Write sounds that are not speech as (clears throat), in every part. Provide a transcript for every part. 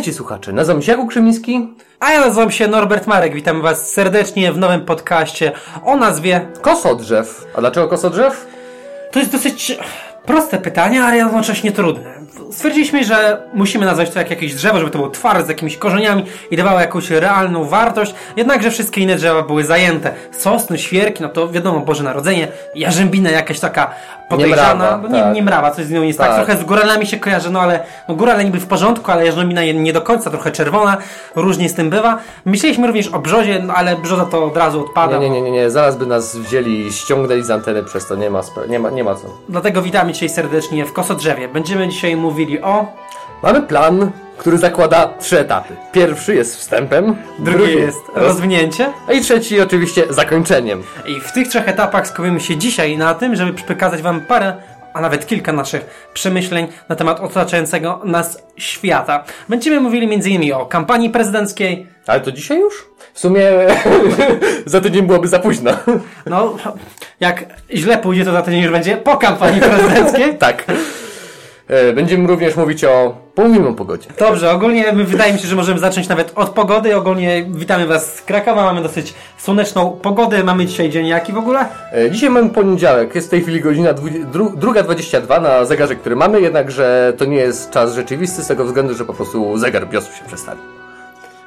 Witajcie słuchacze, nazywam się Jakub Krzemiński. A ja nazywam się Norbert Marek. Witam Was serdecznie w nowym podcaście o nazwie. Kosodrzew. A dlaczego kosodrzew? To jest dosyć proste pytanie, ale jednocześnie trudne. Stwierdziliśmy, że musimy nazwać to jak jakieś drzewo, żeby to było twarde, z jakimiś korzeniami i dawało jakąś realną wartość, jednakże wszystkie inne drzewa były zajęte. Sosny, świerki, no to wiadomo, Boże Narodzenie, jarzębina jakaś taka podejrzana, bo nie, tak. nie mrawa, coś z nią jest tak. Tak. Trochę z góralami się kojarzy, no ale no górale niby w porządku, ale jarzębina nie do końca, trochę czerwona, różnie z tym bywa. Myśleliśmy również o brzozie, no ale brzoza to od razu odpada. Nie, nie, nie, nie, zaraz by nas wzięli i ściągnęli z anteny przez to, nie ma, nie ma, nie ma co. Dlatego witamy dzisiaj serdecznie w Kosodrzewie. Będziemy dzisiaj mówili o... Mamy plan, który zakłada trzy etapy. Pierwszy jest wstępem, Drugi jest rozwinięcie. a i trzeci oczywiście zakończeniem. I w tych trzech etapach skupimy się dzisiaj na tym, żeby przekazać Wam parę, a nawet kilka naszych przemyśleń na temat otaczającego nas świata. Będziemy mówili m.in. o kampanii prezydenckiej. Ale to dzisiaj już? W sumie (laughs) za tydzień byłoby za późno. No, jak źle pójdzie, to za tydzień już będzie po kampanii prezydenckiej. (laughs) tak. E, Będziemy również mówić o... Pomówimy o pogodzie. Dobrze, ogólnie wydaje mi się, że możemy zacząć nawet od pogody. Ogólnie witamy Was z Krakowa, mamy dosyć słoneczną pogodę. Mamy dzisiaj dzień jaki w ogóle? E, Dzisiaj mamy poniedziałek, jest w tej chwili godzina dwu- dru- druga 22 na zegarze, który mamy, jednakże to nie jest czas rzeczywisty z tego względu, że po prostu zegar BIOS się przestawił.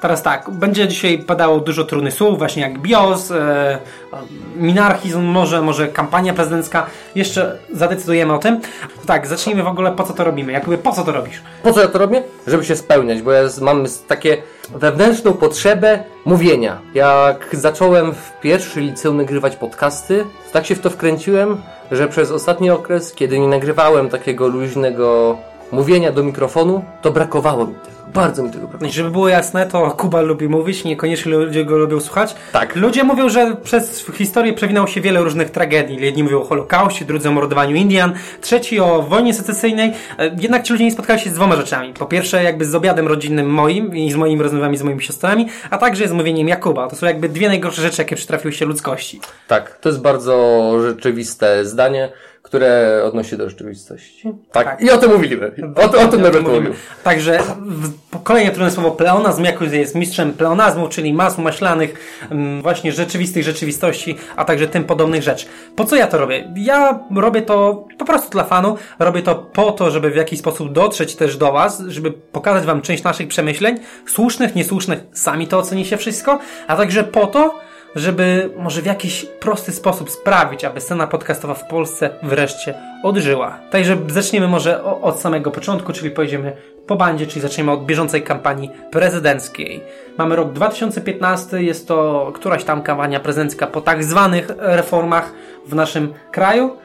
Teraz tak, będzie dzisiaj padało dużo trudnych słów, właśnie jak BIOS, e, minarchizm, może, może kampania prezydencka. Jeszcze zadecydujemy o tym. Tak, zacznijmy w ogóle po co to robimy. Jakby po co to robisz? Po co ja to robię? Żeby się spełniać, bo ja mam takie wewnętrzną potrzebę mówienia. Jak zacząłem w pierwszy liceum nagrywać podcasty, tak się w to wkręciłem, że przez ostatni okres, kiedy nie nagrywałem takiego luźnego mówienia do mikrofonu, to brakowało mi tego. Bardzo mi tego brakowało. Żeby było jasne, to Kuba lubi mówić, niekoniecznie ludzie go lubią słuchać. Tak. Ludzie mówią, że przez historię przewinęło się wiele różnych tragedii. Jedni mówią o Holokauście, drudzy o mordowaniu Indian, trzeci o wojnie secesyjnej. E, Jednak ci ludzie nie spotkali się z dwoma rzeczami. Po pierwsze, jakby z obiadem rodzinnym moim i z moimi rozmowami z moimi siostrami, a także z mówieniem Jakuba. To są jakby dwie najgorsze rzeczy, jakie przytrafiły się ludzkości. Tak, to jest bardzo rzeczywiste zdanie, które odnosi do rzeczywistości. Tak, Tak. i o tym mówiliśmy. O, to- o tym Norbert mówił. Także kolejne trudne słowo pleonazm. Jakub jest mistrzem pleonazmu, czyli masł maślanych, mm, właśnie rzeczywistych rzeczywistości, a także tym podobnych rzeczy. Po co ja to robię? Ja robię to po prostu dla fanu. Robię to po to, żeby w jakiś sposób dotrzeć też do Was, żeby pokazać Wam część naszych przemyśleń, słusznych, niesłusznych, sami to ocenicie wszystko, a także po to, żeby może w jakiś prosty sposób sprawić, aby scena podcastowa w Polsce wreszcie odżyła. Także zaczniemy może od samego początku, czyli pojedziemy po bandzie, czyli zaczniemy od bieżącej kampanii prezydenckiej. Mamy rok 2015, jest to któraś tam kampania prezydencka po tak zwanych reformach w naszym kraju.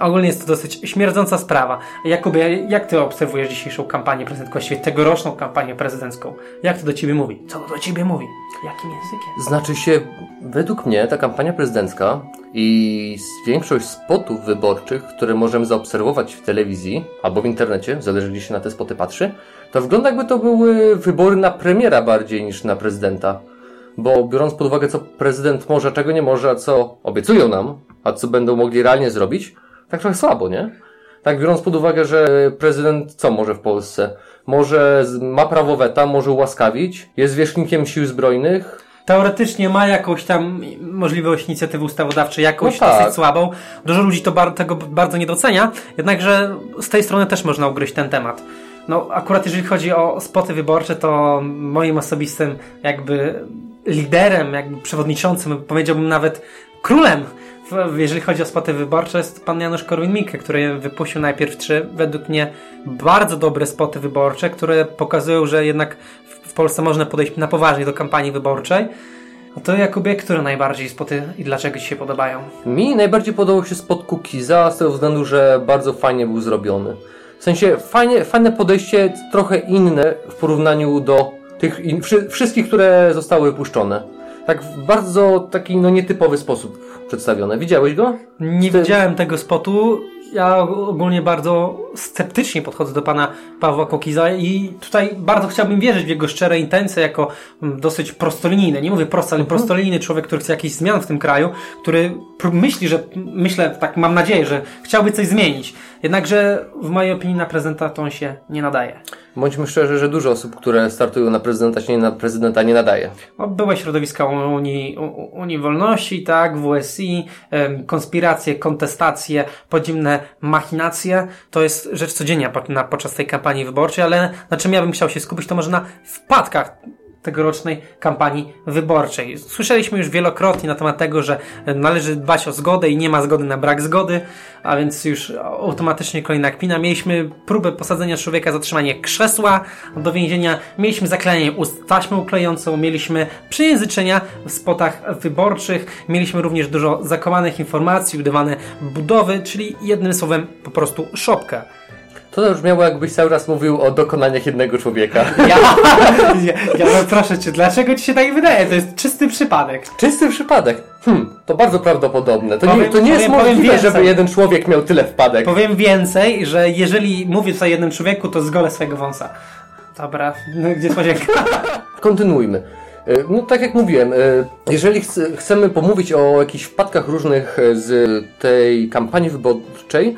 Ogólnie jest to dosyć śmierdząca sprawa. Jakubie, jak ty obserwujesz dzisiejszą kampanię prezydencką, właściwie tegoroczną kampanię prezydencką? Jak to do ciebie mówi? Co to do ciebie mówi? Jakim językiem? Znaczy się, według mnie ta kampania prezydencka i większość spotów wyborczych, które możemy zaobserwować w telewizji albo w internecie, zależy gdzie się na te spoty patrzy, to wygląda jakby to były wybory na premiera bardziej niż na prezydenta. Bo biorąc pod uwagę, co prezydent może, czego nie może, a co obiecują nam, a co będą mogli realnie zrobić, tak trochę słabo, nie? Tak, biorąc pod uwagę, że prezydent co może w Polsce? Może ma prawo weta, może ułaskawić, jest wierzchnikiem sił zbrojnych, Teoretycznie ma jakąś tam możliwość inicjatywy ustawodawczej, jakąś No tak. dosyć słabą. Dużo ludzi to bar- tego bardzo nie docenia, jednakże z tej strony też można ugryźć ten temat. No, akurat jeżeli chodzi o spoty wyborcze, to moim osobistym jakby liderem, jakby przewodniczącym, powiedziałbym nawet królem, jeżeli chodzi o spoty wyborcze, jest pan Janusz Korwin-Mikke, który wypuścił najpierw trzy, według mnie, bardzo dobre spoty wyborcze, które pokazują, że jednak w- Polsce można podejść na poważnie do kampanii wyborczej. No to Jakubie, które najbardziej spoty i dlaczego Ci się podobają? Mi najbardziej podobał się spot Cookiesa z tego względu, że bardzo fajnie był zrobiony. W sensie fajnie, fajne podejście, trochę inne w porównaniu do tych wszystkich, które zostały wypuszczone. Tak w bardzo taki no nietypowy sposób przedstawione. Widziałeś go? Nie Ty- widziałem tego spotu. Ja ogólnie bardzo sceptycznie podchodzę do pana Pawła Kokiza i tutaj bardzo chciałbym wierzyć w jego szczere intencje jako mm, dosyć prostolinijny, nie mówię prosty, ale prostolinijny człowiek, który chce jakichś zmian w tym kraju, który myśli, że, myślę, tak mam nadzieję, że chciałby coś zmienić. Jednakże w mojej opinii na prezydenta to on się nie nadaje. Bądźmy szczerzy, że dużo osób, które startują na prezydenta, się nie na prezydenta nie nadaje. No, były środowiska Unii, Unii Wolności, tak, WSI, konspiracje, kontestacje, podziemne machinacje. To jest rzecz codzienna podczas tej kampanii wyborczej, ale na czym ja bym chciał się skupić, to może na wpadkach tegorocznej kampanii wyborczej. Słyszeliśmy już wielokrotnie na temat tego, że należy dbać o zgodę i nie ma zgody na brak zgody, a więc już automatycznie kolejna kpina. Mieliśmy próbę posadzenia człowieka, zatrzymanie krzesła do więzienia, mieliśmy zaklejanie ust taśmą klejącą, mieliśmy przejęzyczenia w spotach wyborczych, mieliśmy również dużo zakomanych informacji, udawane budowy, czyli jednym słowem po prostu szopka. To już miało jakbyś cały raz mówił o dokonaniach jednego człowieka. Ja, ja, ja no proszę cię, dlaczego ci się tak wydaje? To jest czysty przypadek. Czysty przypadek. Hmm, to bardzo prawdopodobne. To powiem, nie, to nie jest możliwe, żeby jeden człowiek miał tyle wpadek. Powiem więcej, że jeżeli mówię tutaj o jednym człowieku, to zgolę swojego wąsa. Dobra, no, gdzie spodziewka? (laughs) Kontynuujmy. E, no tak jak mówiłem, e, jeżeli chcemy pomówić o jakichś wpadkach różnych z tej kampanii wyborczej,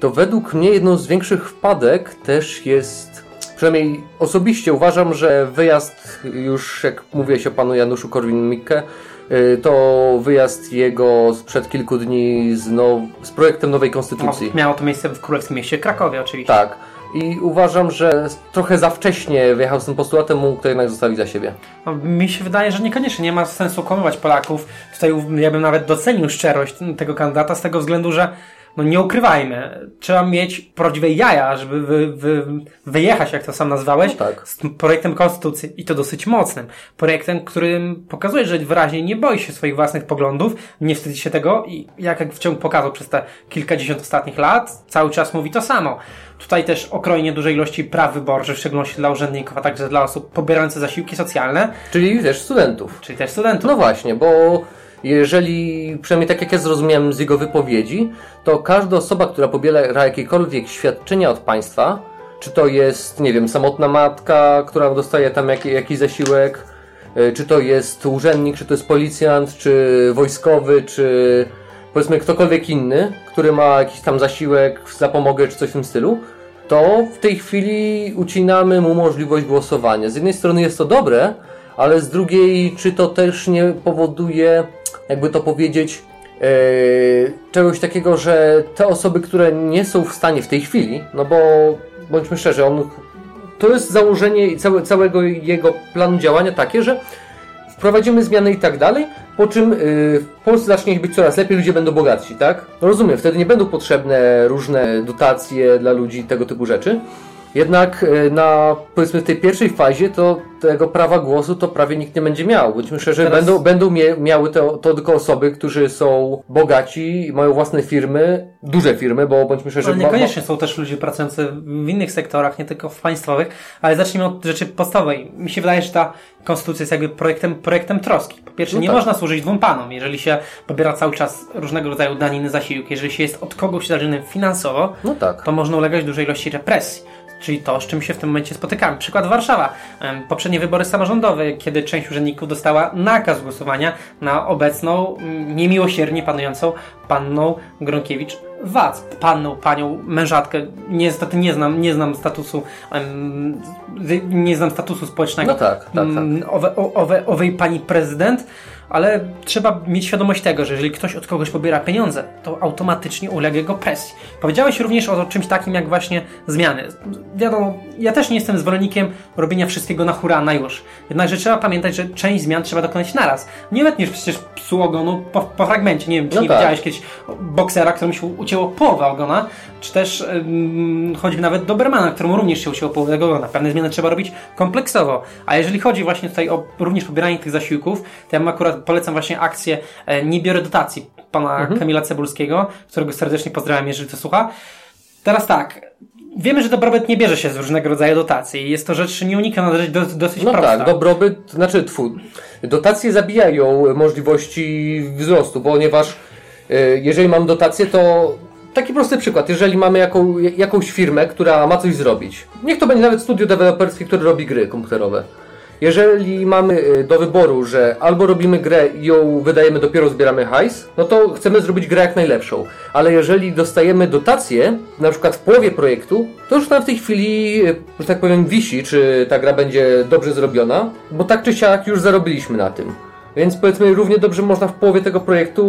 to według mnie jedną z większych wpadek też jest, przynajmniej osobiście uważam, że wyjazd już, jak mówiłeś o panu Januszu Korwin-Mikke, y, to wyjazd jego sprzed kilku dni z, now, z projektem nowej konstytucji. No, miało to miejsce w królewskim mieście Krakowie oczywiście. Tak. I uważam, że trochę za wcześnie wyjechał z tym postulatem, mógł to jednak zostawić za siebie. No, mi się wydaje, że niekoniecznie nie ma sensu okłamywać Polaków. Tutaj ja bym nawet docenił szczerość tego kandydata z tego względu, że no nie ukrywajmy, trzeba mieć prawdziwe jaja, żeby wy, wy, wyjechać, jak to sam nazwałeś, no tak. z projektem konstytucji i to dosyć mocnym. Projektem, którym pokazuje, że wyraźnie nie boi się swoich własnych poglądów, nie wstydzi się tego i jak w ciągu pokazał przez te kilkadziesiąt ostatnich lat, cały czas mówi to samo. Tutaj też okrojenie dużej ilości praw wyborczych, w szczególności dla urzędników, a także dla osób pobierających zasiłki socjalne. Czyli też studentów. Czyli też studentów. No właśnie, bo jeżeli, przynajmniej tak jak ja zrozumiałem z jego wypowiedzi, to każda osoba, która pobiera jakiekolwiek świadczenia od państwa, czy to jest, nie wiem, samotna matka, która dostaje tam jak, jakiś zasiłek, e, czy to jest urzędnik, czy to jest policjant, czy wojskowy, czy powiedzmy ktokolwiek inny, który ma jakiś tam zasiłek, zapomogę, czy coś w tym stylu, to w tej chwili ucinamy mu możliwość głosowania. Z jednej strony jest to dobre, ale z drugiej, czy to też nie powoduje jakby to powiedzieć, e, czegoś takiego, że te osoby, które nie są w stanie w tej chwili, no bo bądźmy szczerzy, on, to jest założenie całe, całego jego planu działania takie, że wprowadzimy zmiany i tak dalej, po czym yy, w Polsce zacznie być coraz lepiej, ludzie będą bogatsi, tak? Rozumiem, wtedy nie będą potrzebne różne dotacje dla ludzi, tego typu rzeczy. Jednak e, na powiedzmy tej pierwszej fazie to tego prawa głosu to prawie nikt nie będzie miał. Być myślę, że Teraz... będą, będą miały to, to tylko osoby, którzy są bogaci, mają własne firmy, duże firmy, bo bądźmy szczerzy... Ale niekoniecznie są też ludzie pracujący w innych sektorach, nie tylko w państwowych, ale zacznijmy od rzeczy podstawowej. Mi się wydaje, że ta konstytucja jest jakby projektem, projektem troski. Po pierwsze, no nie tak. można służyć dwóm panom. Jeżeli się pobiera cały czas różnego rodzaju daniny, zasiłki, jeżeli się jest od kogoś zależnym finansowo, no tak. to można ulegać dużej ilości represji czyli to, z czym się w tym momencie spotykamy. Przykład Warszawa. Poprzednie wybory samorządowe, kiedy część urzędników dostała nakaz głosowania na obecną, mm, niemiłosiernie panującą panną Gronkiewicz Wac. Panną, panią, mężatkę. Niestety nie znam, nie znam statusu, nie znam statusu społecznego. No tak, tak, tak. Mm, owe, owe, owej pani prezydent ale trzeba mieć świadomość tego, że jeżeli ktoś od kogoś pobiera pieniądze, to automatycznie ulega jego presji. Powiedziałeś również o czymś takim jak właśnie zmiany. Wiadomo, ja też nie jestem zwolennikiem robienia wszystkiego na hura, na już. Jednakże trzeba pamiętać, że część zmian trzeba dokonać naraz. Nie letniesz przecież psu ogonu po, po fragmencie. Nie wiem, czy no nie tak. widziałeś kiedyś boksera, któremu się ucięło połowę ogona, czy też choćby nawet Dobermana, któremu również się ucięło połowę ogona. Pewne zmiany trzeba robić kompleksowo. A jeżeli chodzi właśnie tutaj o również pobieranie tych zasiłków, to ja akurat polecam właśnie akcję e, Nie biorę dotacji pana mhm. Kamila Cebulskiego, którego serdecznie pozdrawiam, jeżeli to słucha. Teraz tak, Wiemy, że dobrobyt nie bierze się z różnego rodzaju dotacji. Jest to rzecz nieunikniona, rzecz dosyć no prosta. No tak, dobrobyt, znaczy twój. Dotacje zabijają możliwości wzrostu, ponieważ e, jeżeli mam dotację, to taki prosty przykład. Jeżeli mamy jaką, jakąś firmę, która ma coś zrobić, niech to będzie nawet studio deweloperskie, które robi gry komputerowe jeżeli mamy y, do wyboru, że albo robimy grę i ją wydajemy, dopiero zbieramy hajs, no to chcemy zrobić grę jak najlepszą. Ale jeżeli dostajemy dotację, na przykład w połowie projektu, to już tam w tej chwili, y, że tak powiem, wisi, czy ta gra będzie dobrze zrobiona, bo tak czy siak już zarobiliśmy na tym. Więc powiedzmy, równie dobrze można w połowie tego projektu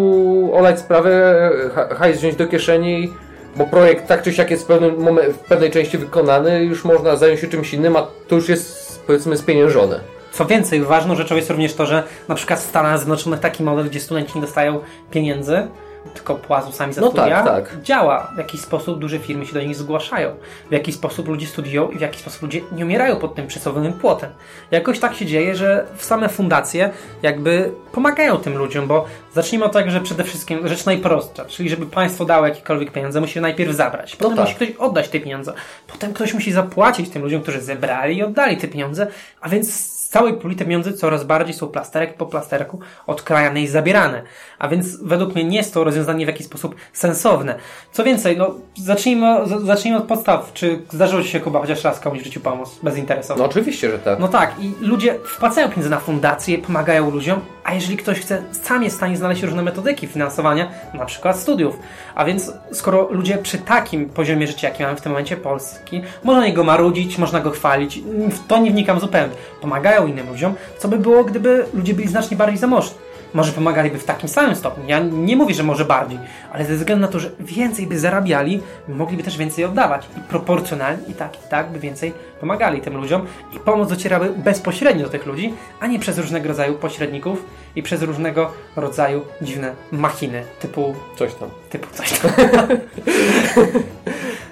olać sprawę, ha- hajs wziąć do kieszeni, bo projekt tak czy siak jest w, pewnym momen- w pewnej części wykonany, już można zająć się czymś innym, a to już jest powiedzmy spieniężone. Co więcej, ważną rzeczą jest również to, że na przykład w Stanach Zjednoczonych taki model, gdzie studenci nie dostają pieniędzy, tylko płacą sami za No studia, tak, tak. działa. W jakiś sposób duże firmy się do nich zgłaszają. W jaki sposób ludzie studiują i w jaki sposób ludzie nie umierają pod tym przysłowiowym płotem. Jakoś tak się dzieje, że same fundacje jakby pomagają tym ludziom, bo zacznijmy od tego, że przede wszystkim rzecz najprostsza, czyli żeby państwo dało jakiekolwiek pieniądze, musi najpierw zabrać. Potem tak. musi ktoś oddać te pieniądze. Potem ktoś musi zapłacić tym ludziom, którzy zebrali i oddali te pieniądze, a więc z całej puli te pieniądze coraz bardziej są plasterek po plasterku odkrajane i zabierane. A więc według mnie nie jest to rozwiązanie w jakiś sposób sensowne. Co więcej, no zacznijmy, zacznijmy od podstaw. Czy zdarzyło Ci się Kuba chociaż raz komuś w życiu pomóc bezinteresownie? No oczywiście, że tak. No tak, i ludzie wpłacają pieniądze na fundacje, pomagają ludziom, a jeżeli ktoś chce, sam jest w stanie znaleźć różne metodyki finansowania, na przykład studiów. A więc skoro ludzie przy takim poziomie życia, jaki mamy w tym momencie Polski, można niego marudzić, można go chwalić, w to nie wnikam zupełnie. Pomagają innym ludziom, co by było, gdyby ludzie byli znacznie bardziej zamożni. Może pomagaliby w takim samym stopniu. Ja nie mówię, że może bardziej, ale ze względu na to, że więcej by zarabiali, mogliby też więcej oddawać. I proporcjonalnie i tak, i tak by więcej pomagali tym ludziom i pomoc docierałaby bezpośrednio do tych ludzi, a nie przez różnego rodzaju pośredników i przez różnego rodzaju dziwne machiny, typu, Coś tam. typu coś tam. (laughs)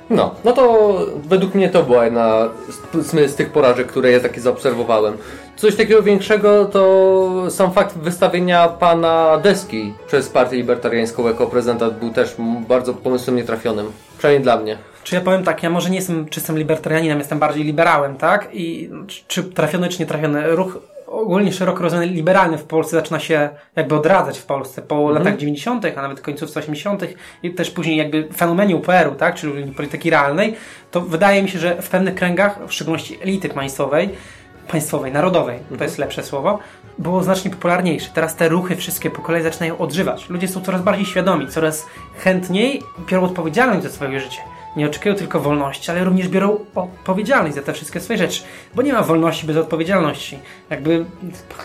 No, no to według mnie to była jedna z, z, tych porażek, które ja takie zaobserwowałem. Coś takiego większego to sam fakt wystawienia pana Deski przez Partię Libertariańską jako prezentant był też bardzo pomysłem nietrafionym. Przynajmniej dla mnie. Czy ja powiem tak, ja może nie jestem czystym libertarianinem, jestem bardziej liberałem, tak? I czy trafiony, czy nie trafiony, ruch ogólnie szeroko rozumiany liberalny w Polsce zaczyna się jakby odradzać w Polsce po latach 90., a nawet końcówce 80. i też później jakby fenomenie UPR-u, tak? Czyli polityki realnej, to wydaje mi się, że w pewnych kręgach, w szczególności elity państwowej, państwowej, narodowej, to jest lepsze słowo, było znacznie popularniejsze. Teraz te ruchy wszystkie po kolei zaczynają odżywać. Ludzie są coraz bardziej świadomi, coraz chętniej biorą odpowiedzialność za swoje życie. Nie oczekują tylko wolności, ale również biorą odpowiedzialność za te wszystkie swoje rzeczy. Bo nie ma wolności bez odpowiedzialności. Jakby,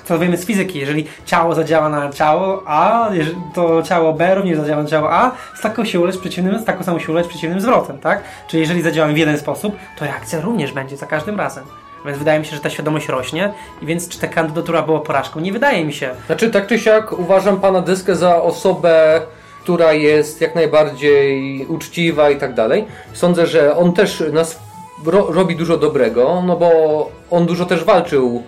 to wiemy z fizyki, jeżeli ciało zadziała na ciało A, to ciało B również zadziała na ciało A, z taką siłą z przeciwnym, z taką samą siłą z przeciwnym zwrotem, tak? Czyli jeżeli zadziałamy w jeden sposób, to reakcja również będzie za każdym razem. Więc wydaje mi się, że ta świadomość rośnie i więc czy ta kandydatura była porażką? Nie wydaje mi się. Znaczy, tak czy siak uważam pana Dyskę za osobę, która jest jak najbardziej uczciwa i tak dalej. Sądzę, że on też nas ro, robi dużo dobrego, no bo on dużo też walczył.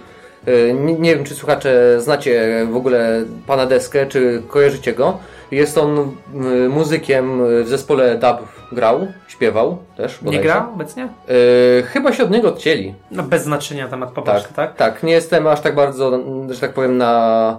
Y, Nie, nie wiem, czy słuchacze znacie w ogóle pana Deskę, czy kojarzycie go. Jest on y, muzykiem w zespole Dub grał, śpiewał też. Nie bodajże. gra obecnie? Y, chyba się od niego odcięli. No bez znaczenia temat poważny, tak? Tak, nie jestem aż tak bardzo, że tak powiem, na,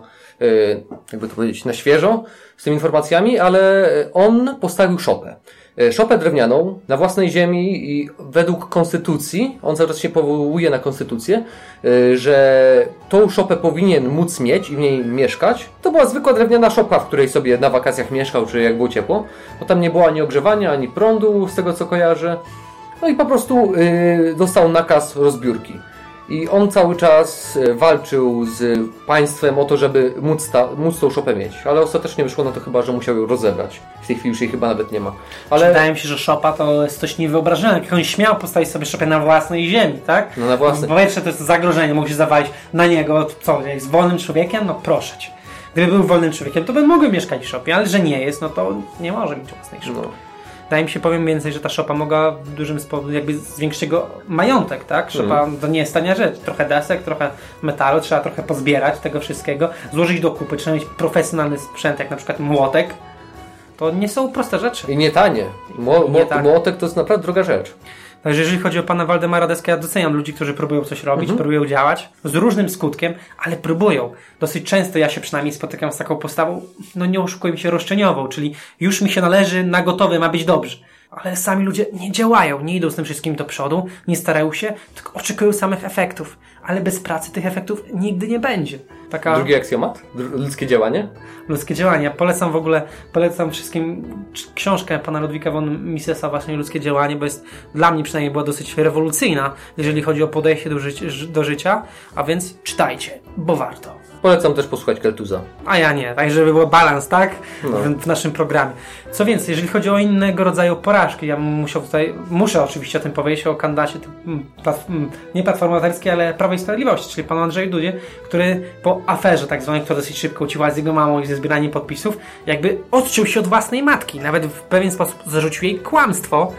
jakby to powiedzieć, na świeżo z tymi informacjami, ale on postawił szopę. Y, Szopę drewnianą na własnej ziemi i według konstytucji, on cały czas się powołuje na konstytucję, y, że tą szopę powinien móc mieć i w niej mieszkać. To była zwykła drewniana szopa, w której sobie na wakacjach mieszkał, czy jak było ciepło. Bo tam nie było ani ogrzewania, ani prądu, z tego co kojarzę. No i po prostu dostał nakaz rozbiórki. I on cały czas y, walczył z państwem o to, żeby móc, ta, móc tą szopę mieć. Ale ostatecznie wyszło na to chyba, że musiał ją rozebrać. W tej chwili już jej chyba nawet nie ma. Ale... Wydaje mi się, że szopa to jest coś niewyobrażalnego. Jak on śmiał postawić sobie szopę na własnej ziemi, tak? No na własnej. Pierwsze to jest zagrożenie, mógł się zawalić na niego, co, jest wolnym człowiekiem? No proszę cię. Gdyby był wolnym człowiekiem, to by mógł mieszkać w szopie, ale że nie jest, no to nie może mieć własnej szopy. no, Wydaje mi się, powiem więcej, że ta szopa mogła w dużym stopniu jakby zwiększyć jego majątek, tak? Szopa Mhm. to nie jest tania rzecz. Trochę desek, trochę metalu, trzeba trochę pozbierać tego wszystkiego, złożyć do kupy, trzeba mieć profesjonalny sprzęt, jak na przykład młotek. To nie są proste rzeczy. I nie tanie. Mło, I nie tanie. Młotek to jest naprawdę droga rzecz. Także jeżeli chodzi o pana Waldemara Deskę, ja doceniam ludzi, którzy próbują coś robić, próbują działać z różnym skutkiem, ale próbują. Dosyć często ja się przynajmniej spotykam z taką postawą, no nie oszukujmy się, roszczeniową, czyli już mi się należy, na gotowe ma być dobrze. Ale sami ludzie nie działają, nie idą z tym wszystkim do przodu, nie starają się, tylko oczekują samych efektów. Ale bez pracy tych efektów nigdy nie będzie. Taka Drugi aksjomat? Ludzkie działanie? ludzkie działania. Polecam w ogóle, polecam wszystkim książkę pana Ludwika von Misesa, właśnie Ludzkie działanie, bo jest dla mnie przynajmniej była dosyć rewolucyjna, jeżeli chodzi o podejście do, życi- do życia, a więc czytajcie, bo warto. Polecam też posłuchać Keltuza. A ja nie, tak żeby był balans, tak? No. W, w naszym programie. Co więcej, jeżeli chodzi o innego rodzaju porażki, ja musiał tutaj, muszę oczywiście o tym powiedzieć, o kandydacie, typ- m, platf- m, nie Platformy Obywatelskiej, ale Prawa i Sprawiedliwości, czyli panu Andrzeju Dudzie, który po aferze tak zwanej, która dosyć szybko uciła z jego mamą i ze zbieraniem podpisów, jakby odciął się od własnej matki, nawet w pewien sposób zarzucił jej kłamstwo,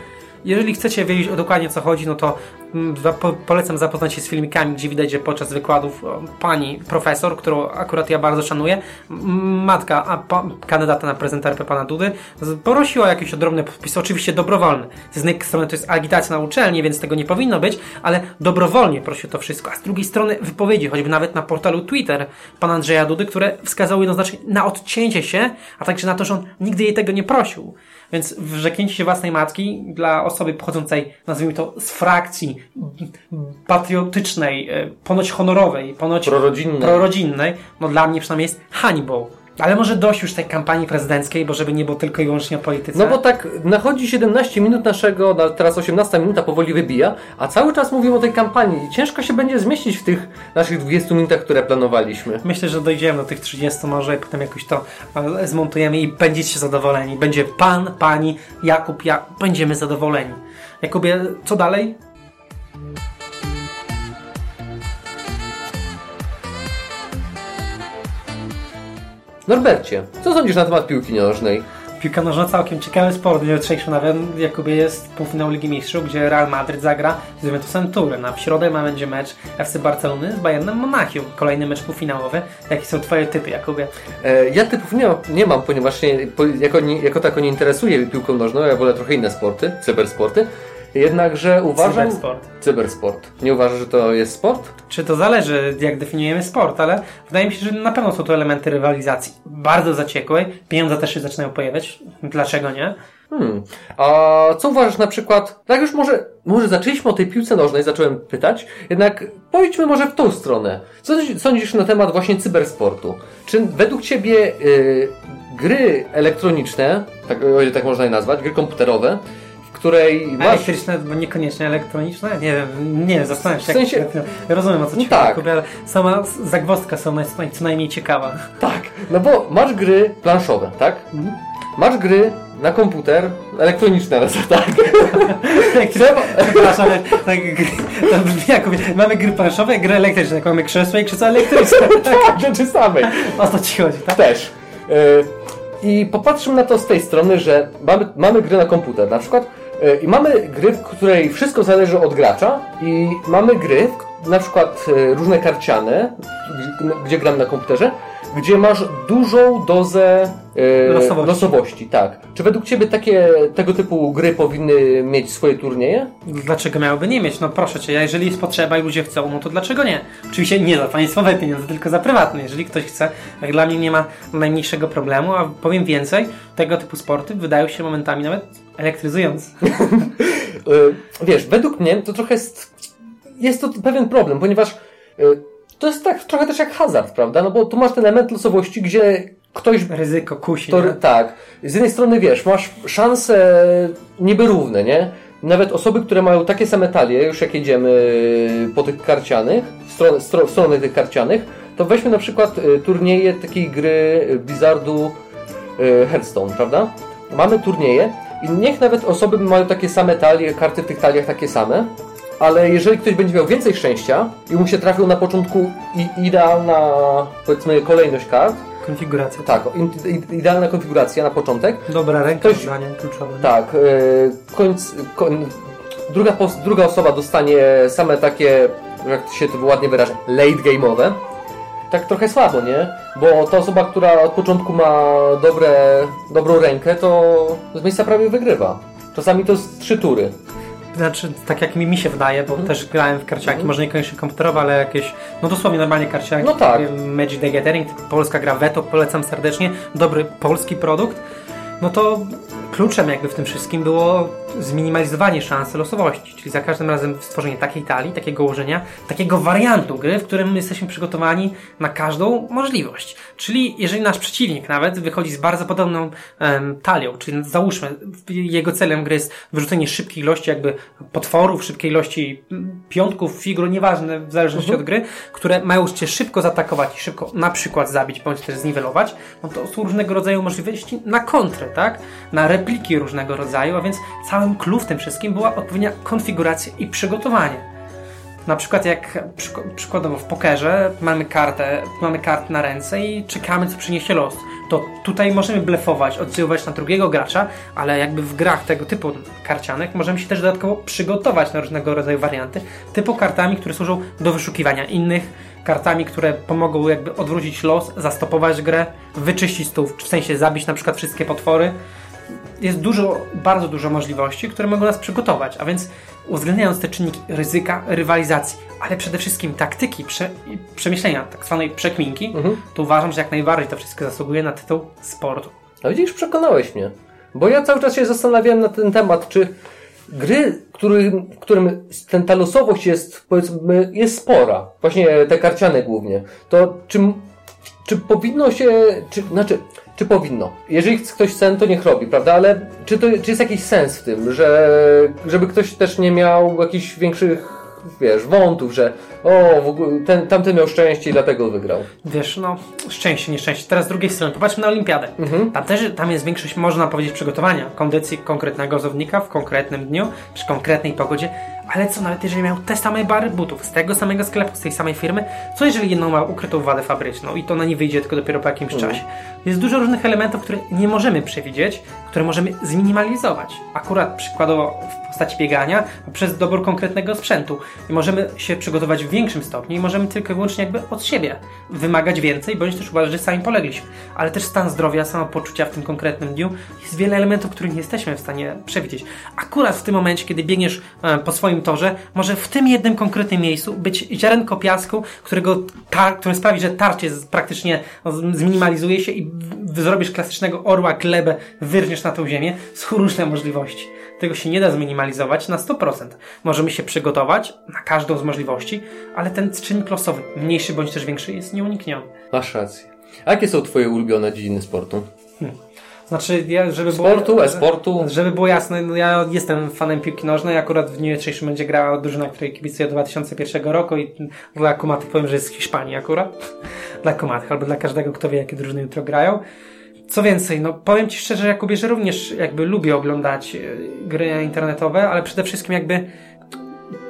jeżeli chcecie wiedzieć o dokładnie co chodzi, no to mm, polecam zapoznać się z filmikami, gdzie widać, że podczas wykładów pani profesor, którą akurat ja bardzo szanuję, matka a, kandydata na prezydenta pana Dudy, o jakieś odrobne podpisy, oczywiście dobrowolne. Z jednej strony to jest agitacja na uczelni, więc tego nie powinno być, ale dobrowolnie prosi o to wszystko. A z drugiej strony wypowiedzi, choćby nawet na portalu Twitter pana Andrzeja Dudy, które wskazały jednoznacznie na odcięcie się, a także na to, że on nigdy jej tego nie prosił. Więc wyrzeknięcie się własnej matki dla osoby pochodzącej, nazwijmy to, z frakcji patriotycznej, e, ponoć honorowej, ponoć Prorodzinnej. prorodzinnej, no dla mnie przynajmniej jest hańbą. Ale może dość już tej kampanii prezydenckiej, bo żeby nie było tylko i wyłącznie o polityce. No bo tak nachodzi 17 minut naszego, na- teraz 18 minuta powoli wybija, a cały czas mówimy o tej kampanii i ciężko się będzie zmieścić w tych naszych 20 minutach, które planowaliśmy. Myślę, że dojdziemy do tych 30 może i potem jakoś to e, zmontujemy i będziecie zadowoleni. Będzie pan, pani, Jakub, ja, będziemy zadowoleni. Jakubie, co dalej? Norbercie, co sądzisz na temat piłki nożnej? Piłka nożna całkiem ciekawy sport. W jutrzejszym nawet Jakubie jest półfinał Ligi Mistrzów, gdzie Real Madryt zagra z Juventusem Turyn. A w środę ma będzie mecz FC Barcelony z Bayernem Monachium. Kolejny mecz półfinałowy. Jakie są twoje typy, Jakubie? E, ja typów nie, nie mam, ponieważ nie, jako, nie, jako tako nie interesuję piłką nożną, ja wolę trochę inne sporty, cybersporty. Jednakże uważam... Cybersport. Cybersport. Nie uważasz, że to jest sport? Czy to zależy, jak definiujemy sport, ale wydaje mi się, że na pewno są to elementy rywalizacji. Bardzo zaciekłej. Pieniądze też się zaczynają pojawiać. Dlaczego nie? Hmm. A co uważasz na przykład, tak już może, może zaczęliśmy o tej piłce nożnej, zacząłem pytać, jednak pójdźmy może w tą stronę. Co sądzisz na temat właśnie cybersportu? Czy według Ciebie y, gry elektroniczne, tak, o ile tak można je nazwać, gry komputerowe, której masz... Elektryczne, bo niekoniecznie elektroniczne? Nie wiem, nie wiem, zastanawiam się. W sensie- jak, rozumiem o co No ci tak. chodzi, ale sama zagwozdka są co najmniej ciekawa. Tak, no bo masz gry planszowe, tak? Masz gry na komputer, elektroniczne, ale tak? (laughs) Trzeba... Przepraszam, tak, to brzmi jak mamy gry planszowe, gry elektryczne, jak mamy krzesło i krzesło elektryczne. (laughs) tak, rzeczy samej. O co ci chodzi, tak? Też. E, I popatrzmy na to z tej strony, że mamy, mamy gry na komputer na przykład i mamy gry, w której wszystko zależy od gracza i mamy gry, na przykład e, różne karciane, gdzie, gram na komputerze, gdzie masz dużą dozę e, Losowości. losowości. Tak. Czy według Ciebie takie, tego typu gry powinny mieć swoje turnieje? Dlaczego miałyby nie mieć? No proszę cię, jeżeli jest potrzeba i ludzie chcą, no to dlaczego nie? Oczywiście nie za państwowe pieniądze, tylko za prywatne. Jeżeli ktoś chce, jak dla mnie nie ma najmniejszego problemu, a powiem więcej, tego typu sporty wydają się momentami nawet elektryzujące. (laughs) E, Wiesz, według mnie to trochę jest, jest to pewien problem, ponieważ e, to jest tak trochę też jak hazard, prawda? No bo tu masz ten element losowości, gdzie ktoś Ryzyko kusi. to, tak, z jednej strony wiesz, masz szanse niby równe, nie? Nawet osoby, które mają takie same talie, już jak jedziemy po tych karcianych, w stronę, stro, w stronę tych karcianych, to weźmy na przykład e, turnieje takiej gry Blizzardu Hearthstone, prawda? Mamy turnieje i niech nawet osoby mają takie same talie, karty w tych taliach takie same, ale jeżeli ktoś będzie miał więcej szczęścia i mu się trafił na początku idealna, powiedzmy, kolejność kart, Konfiguracja. tak, idealna konfiguracja na początek, Dobra ręka, Ktoś- zdanie kluczowe. tak, e, końc, koń, druga, druga osoba dostanie same takie, jak się to ładnie wyrażę, late game'owe. Tak trochę słabo, nie? Bo ta osoba, która od początku ma dobre, dobrą rękę, to z miejsca prawie wygrywa. Czasami to jest trzy tury. Znaczy, tak jak mi, mi się wydaje, bo też grałem w karciaki, może niekoniecznie komputerowe, ale jakieś, no dosłownie normalnie karciaki. No tak. Magic the Gathering, polska gra Veto, polecam serdecznie, dobry polski produkt. No to kluczem jakby w tym wszystkim było zminimalizowanie szansy losowości, czyli za każdym razem stworzenie takiej talii, takiego ułożenia, takiego wariantu gry, w którym my jesteśmy przygotowani na każdą możliwość. Czyli jeżeli nasz przeciwnik nawet wychodzi z bardzo podobną um, talią, czyli załóżmy, jego celem gry jest wyrzucenie szybkiej ilości jakby potworów, szybkiej ilości piątków, figur, nieważne, w zależności mhm. od gry, które mają cię szybko zaatakować i szybko na przykład zabić, bądź też zniwelować, no to są różnego rodzaju możliwości na kontrę, tak? Na repliki różnego rodzaju, a więc całym clue w tym wszystkim była odpowiednia konfiguracja i przygotowanie. Na przykład jak przykładowo w pokerze mamy kartę, mamy kartę na ręce i czekamy co przyniesie los. To tutaj możemy blefować, oddziaływać na drugiego gracza, ale jakby w grach tego typu karcianek możemy się też dodatkowo przygotować na różnego rodzaju warianty, typu kartami, które służą do wyszukiwania innych, kartami, które pomogą jakby odwrócić los, zastopować grę, wyczyścić stół, w sensie zabić na przykład wszystkie potwory jest dużo, bardzo dużo możliwości, które mogą nas przygotować, a więc uwzględniając te czynniki ryzyka, rywalizacji, ale przede wszystkim taktyki, prze, przemyślenia, tak zwanej przekminki, mhm. to uważam, że jak najbardziej to wszystko zasługuje na tytuł sportu. A widzisz, przekonałeś mnie. Bo ja cały czas się zastanawiałem na ten temat, czy gry, w którym ten, ta losowość jest, powiedzmy, jest spora, właśnie te karciane głównie, to czy, czy powinno się, czy, znaczy, czy powinno? Jeżeli ktoś chce, to niech robi, prawda? Ale czy, to, czy jest jakiś sens w tym, że żeby ktoś też nie miał jakichś większych, wiesz, wątów, że o, w ogóle ten, tamten miał szczęście i dlatego wygrał. Wiesz, no, szczęście, nieszczęście. Teraz z drugiej strony, popatrzmy na olimpiadę. Mhm. Tam też, tam jest większość, można powiedzieć, przygotowania, kondycji konkretnego zawodnika w konkretnym dniu, przy konkretnej pogodzie, ale co nawet jeżeli miał te same bary butów, z tego samego sklepu, z tej samej firmy, co jeżeli jedną ma ukrytą wadę fabryczną i to na nie wyjdzie tylko dopiero po jakimś mhm. czasie. Jest dużo różnych elementów, które nie możemy przewidzieć, które możemy zminimalizować. Akurat przykładowo w postaci biegania, przez dobór konkretnego sprzętu. I możemy się przygotować w większym stopniu i możemy tylko i wyłącznie jakby od siebie wymagać więcej, bądź też uważać, że sami polegliśmy. Ale też stan zdrowia, samopoczucia w tym konkretnym dniu jest wiele elementów, których nie jesteśmy w stanie przewidzieć. Akurat w tym momencie, kiedy biegniesz e, po swoim torze, może w tym jednym konkretnym miejscu być ziarenko piasku, którego tar- który sprawi, że tarcie praktycznie no, zminimalizuje się i zrobisz klasycznego orła, glebę, wyrżniesz na tą ziemię. Są różne możliwości. Tego się nie da zminimalizować na 100%. Możemy się przygotować na każdą z możliwości, ale ten czynnik losowy, mniejszy bądź też większy, jest nieunikniony. Masz rację. A jakie są Twoje ulubione dziedziny sportu? Hmm. Znaczy, ja, żeby Sportu, było, e-sportu? Żeby było jasne, no ja jestem fanem piłki nożnej, akurat w dniu jutrzejszym będzie grała drużyna, której kibicuję od 2001 roku i dla kumatych powiem, że jest z Hiszpanii akurat. (laughs) dla kumatych, albo dla każdego, kto wie, jakie drużyny jutro grają. Co więcej, no powiem Ci szczerze, Jakubie, że również jakby lubię oglądać e, gry internetowe, ale przede wszystkim jakby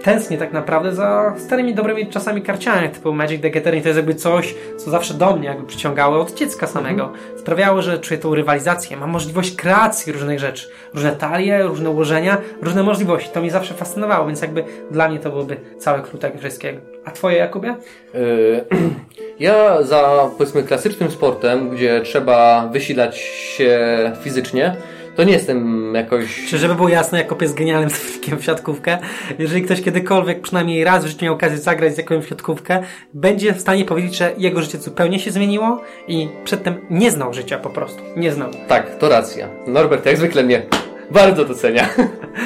tęsknię tak naprawdę za starymi, dobrymi czasami karciami, typu Magic the Gathering. To jest jakby coś, co zawsze do mnie jakby przyciągało od dziecka samego. Mhm. Sprawiało, że czuję tą rywalizację. Mam możliwość kreacji różnych rzeczy. Różne talie, różne ułożenia, różne możliwości. To mnie zawsze fascynowało, więc jakby dla mnie to byłby cały tego wszystkiego. A twoje, Jakubie? Yy, (clears throat) ja za, powiedzmy, klasycznym sportem, gdzie trzeba wysilać się fizycznie, to nie jestem jakoś... Czy żeby było jasne, Jakub jest genialnym zawodnikiem (laughs) w siatkówkę. Jeżeli ktoś kiedykolwiek przynajmniej raz w życiu miał okazję zagrać z jakąś siatkówkę, będzie w stanie powiedzieć, że jego życie zupełnie się zmieniło i przedtem nie znał życia po prostu. Nie znał. Tak, to racja. Norbert jak zwykle mnie bardzo docenia.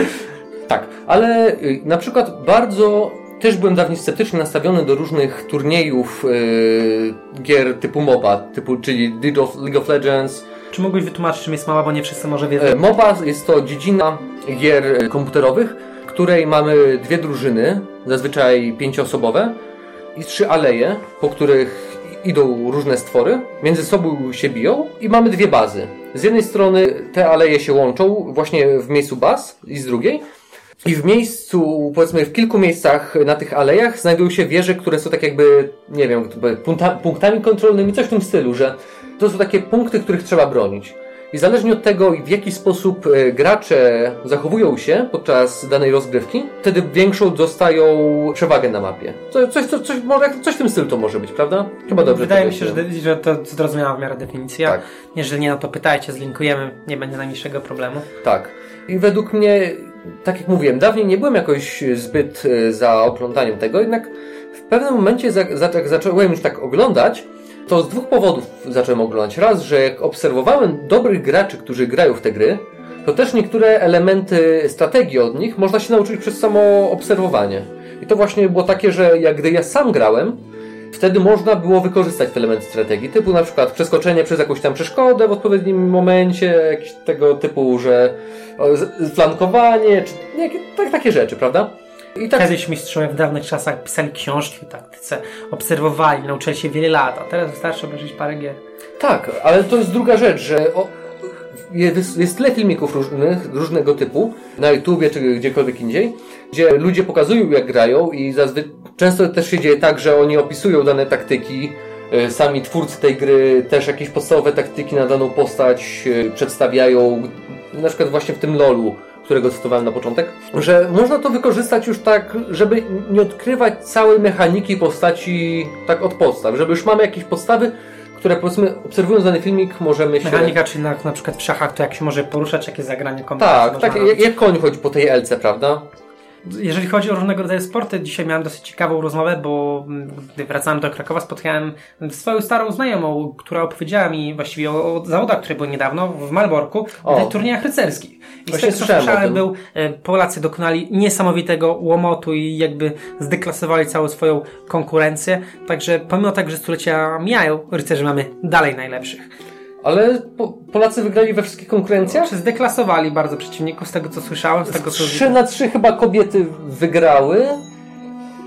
(laughs) tak, ale y, na przykład bardzo też byłem dawniej sceptycznie nastawiony do różnych turniejów yy, gier typu MOBA, typu, czyli League of, League of Legends, czy mógłbyś wytłumaczyć, czym jest MOBA, bo nie wszyscy może wiedzą? E, MOBA jest to dziedzina gier komputerowych, w której mamy dwie drużyny, zazwyczaj pięcioosobowe i trzy aleje, po których idą różne stwory, między sobą się biją i mamy dwie bazy. Z jednej strony te aleje się łączą właśnie w miejscu baz i z drugiej i w miejscu, powiedzmy w kilku miejscach na tych alejach znajdują się wieże, które są tak jakby, nie wiem, punktami kontrolnymi, coś w tym stylu, że to są takie punkty, których trzeba bronić. I zależnie od tego, w jaki sposób e, gracze zachowują się podczas danej rozgrywki, wtedy większą dostają przewagę na mapie. Coś, coś, coś, coś, coś w tym stylu to może być, prawda? Chyba dobrze. Wydaje mi się, że, że to zrozumiała w miarę definicja. Tak. Jeżeli nie, no to pytajcie, zlinkujemy, nie będzie najmniejszego problemu. Tak. I według mnie, tak jak mówiłem, dawniej nie byłem jakoś zbyt e, za oglądaniem tego, jednak w pewnym momencie, jak zacząłem już tak oglądać, to z dwóch powodów zacząłem oglądać. Raz, że jak obserwowałem dobrych graczy, którzy grają w te gry, to też niektóre elementy strategii od nich można się nauczyć przez samo obserwowanie. I to właśnie było takie, że jak gdy ja sam grałem, wtedy można było wykorzystać te elementy strategii, typu na przykład przeskoczenie przez jakąś tam przeszkodę w odpowiednim momencie, jakieś tego typu, że flankowanie, czy nie, tak, takie rzeczy, prawda? I tak... Kiedyś mistrzowie w dawnych czasach pisali książki o taktyce, obserwowali, nauczyli się wiele lat, a teraz wystarczy obejrzeć parę gier. Tak, ale to jest druga rzecz, że o, jest, jest tyle filmików różnych, różnego typu na YouTubie czy gdziekolwiek indziej, gdzie ludzie pokazują jak grają i zazwy- często też się dzieje tak, że oni opisują dane taktyki, e, sami twórcy tej gry też jakieś podstawowe taktyki na daną postać e, przedstawiają, na przykład właśnie w tym LoLu którego cytowałem na początek, że można to wykorzystać już tak, żeby nie odkrywać całej mechaniki postaci tak od podstaw, żeby już mamy jakieś podstawy, które powiedzmy, obserwując dany filmik, możemy się... Mechanika, czyli na, na przykład w szachach, to jak się może poruszać, jakie zagranie kombinacji Tak, tak jak, jak koń chodzi po tej elce, prawda? Jeżeli chodzi o różnego rodzaju sporty, dzisiaj miałem dosyć ciekawą rozmowę, bo mm, gdy wracałem do Krakowa, spotkałem swoją starą znajomą, która opowiedziała mi właściwie o, o zawodach, które były niedawno w Malborku, o. turniejach rycerskich. I Właśnie z tego, co słyszałem, był, e, Polacy dokonali niesamowitego łomotu i jakby zdeklasowali całą swoją konkurencję. Także pomimo tego, że stulecia mijają, rycerzy mamy dalej najlepszych. Ale po, Polacy wygrali we wszystkich konkurencjach? No, zdeklasowali bardzo przeciwników, z tego co słyszałem. Z tego, co 3 na 3 chyba kobiety wygrały.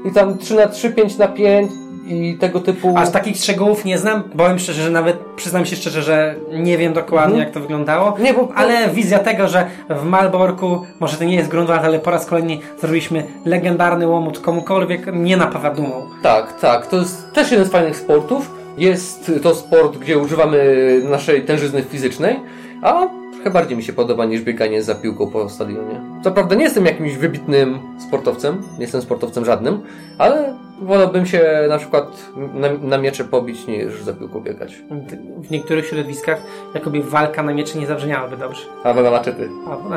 I tam 3 na 3, 5 na 5 i tego typu. Aż takich szczegółów nie znam. Powiem szczerze, że nawet przyznam się szczerze, że nie wiem dokładnie mhm. jak to wyglądało. Nie, bo... Ale wizja tego, że w Malborku, może to nie jest Grundwald, ale po raz kolejny zrobiliśmy legendarny łomot komukolwiek, nie napawa dumą. Tak, tak. To jest też jeden z fajnych sportów jest to sport, gdzie używamy naszej tężyzny fizycznej, a trochę bardziej mi się podoba niż bieganie za piłką po stadionie. Co prawda nie jestem jakimś wybitnym sportowcem, nie jestem sportowcem żadnym, ale wolałbym się na przykład na, na miecze pobić niż za piłką biegać. W niektórych środowiskach jakoby walka na miecze nie zabrzmiałaby dobrze. Albo na maczety. Albo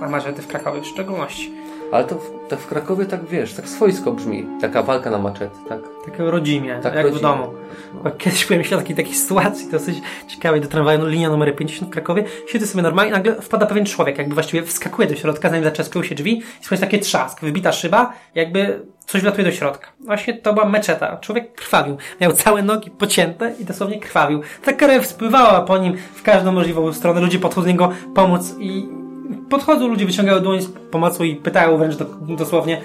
na maczety w Krakowie w szczególności. Ale to w, tak w Krakowie tak wiesz, tak swojsko brzmi. Taka walka na maczet, tak? Tak rodzimie, tak jak rodzimie. w domu. No. Kiedyś byłem świadkiem takiej sytuacji dosyć ciekawej do tramwaju, no, linia numer 50 w Krakowie. Siedzę sobie normalnie i nagle wpada pewien człowiek, jakby właściwie wskakuje do środka, zanim zaczeskują się drzwi i słychać takie trzask, wybita szyba, jakby coś wlatuje do środka. Właśnie to była meczeta. Człowiek krwawił. Miał całe nogi pocięte i dosłownie krwawił. Ta krew spływała po nim w każdą możliwą stronę. Ludzie podchodzą do niego pomóc i podchodzą ludzie, wyciągają dłoń z pomocą i pytają wręcz do, dosłownie,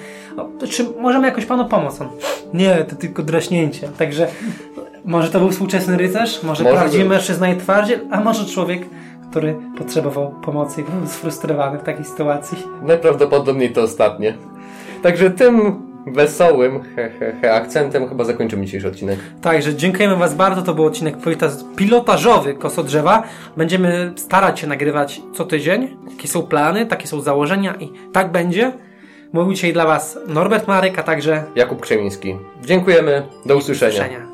czy możemy jakoś panu pomóc? On, nie, to tylko draśnięcie. Także może to był współczesny rycerz, może, może prawdziwy mężczyzna i twardziel, a może człowiek, który potrzebował pomocy i był sfrustrowany w takiej sytuacji. Najprawdopodobniej to ostatnie. Także tym wesołym he, he, he, akcentem chyba zakończymy dzisiejszy odcinek. Także dziękujemy Was bardzo. To był odcinek pilotażowy Kosodrzewa. Będziemy starać się nagrywać co tydzień. Jakie są plany, takie są założenia i tak będzie. Mówił dzisiaj dla Was Norbert Marek, a także Jakub Krzemiński. Dziękujemy. Do usłyszenia. Do usłyszenia.